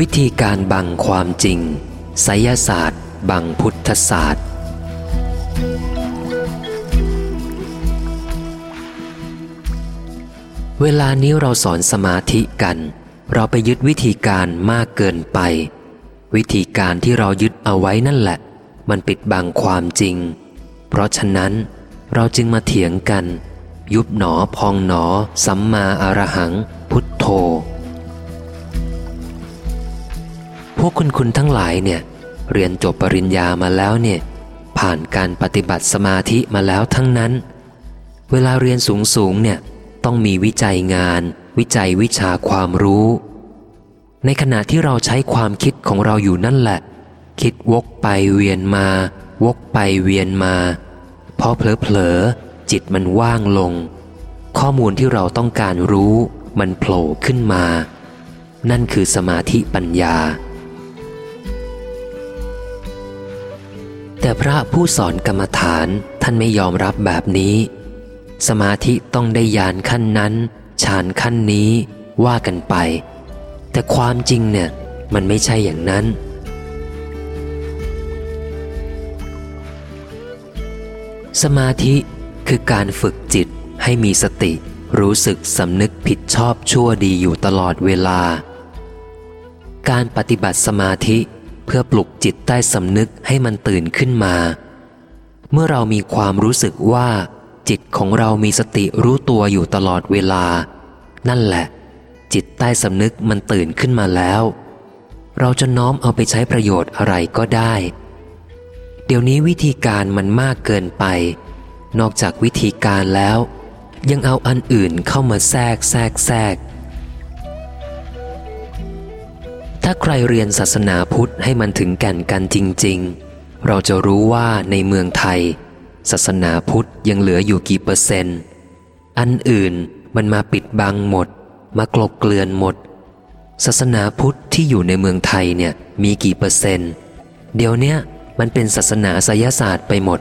วิธีการบังความจริงไสยศาสตร์ บังพุทธศาสตร์ เวลานี้เราสอนสมาธิกัน เราไปยึดวิธีการมากเกินไป วิธีการที่เรายึดเอาไว้นั่นแหละ มันปิดบังความจริง เพราะฉะนั้นเราจึงมาเถียงกัน ยุบหนอพองหนอ สัมมาอารหัง พุทโธ วกคุณคุณทั้งหลายเนี่ย เรียนจบปริญญามาแล้วเนี่ย ผ่านการปฏิบัติสมาธิมาแล้วทั้งนั้น เวลาเรียนสูงสูงเนี่ย ต้องมีวิจัยงาน วิจัยวิชาความรู้ ในขณะที่เราใช้ความคิดของเราอยู่นั่นแหละ คิดวกไปเวียนมา วกไปเวียนมาพอเผลอๆจิตมันว่างลง ข้อมูลที่เราต้องการรู้มันโผล่ขึ้นมา นั่นคือสมาธิปัญญา แต่พระผู้สอนกรรมฐานท่านไม่ยอมรับแบบนี้ สมาธิต้องได้ยานขั้นนั้นฌานขั้นนี้ว่ากันไป แต่ความจริงเนี่ยมันไม่ใช่อย่างนั้น สมาธิคือการฝึกจิตให้มีสติ รู้สึกสำนึกผิดชอบชั่วดีอยู่ตลอดเวลา การปฏิบัติสมาธิ เพื่อปลุกจิตใต้สำนึกให้มันตื่นขึ้นมา เมื่อเรามีความรู้สึกว่า จิตของเรามีสติรู้ตัวอยู่ตลอดเวลา นั่นแหละ จิตใต้สำนึกมันตื่นขึ้นมาแล้ว เราจะน้อมเอาไปใช้ประโยชน์อะไรก็ได้ เดี๋ยวนี้วิธีการมันมากเกินไป นอกจากวิธีการแล้ว ยังเอาอันอื่นเข้ามาแทรกแทรกแทรก ถ้าใครเรียนศาสนาพุทธให้มันถึงแก่นกันจริง ๆ เราจะรู้ว่าในเมืองไทย ศาสนาพุทธยังเหลืออยู่กี่เปอร์เซนต์ อันอื่นมันมาปิดบังหมด มากลบเกลื่อนหมด ศาสนาพุทธที่อยู่ในเมืองไทยเนี่ยมีกี่เปอร์เซนต์ เดี๋ยวเนี้ยมันเป็นศาสนาไสยศาสตร์ไปหมด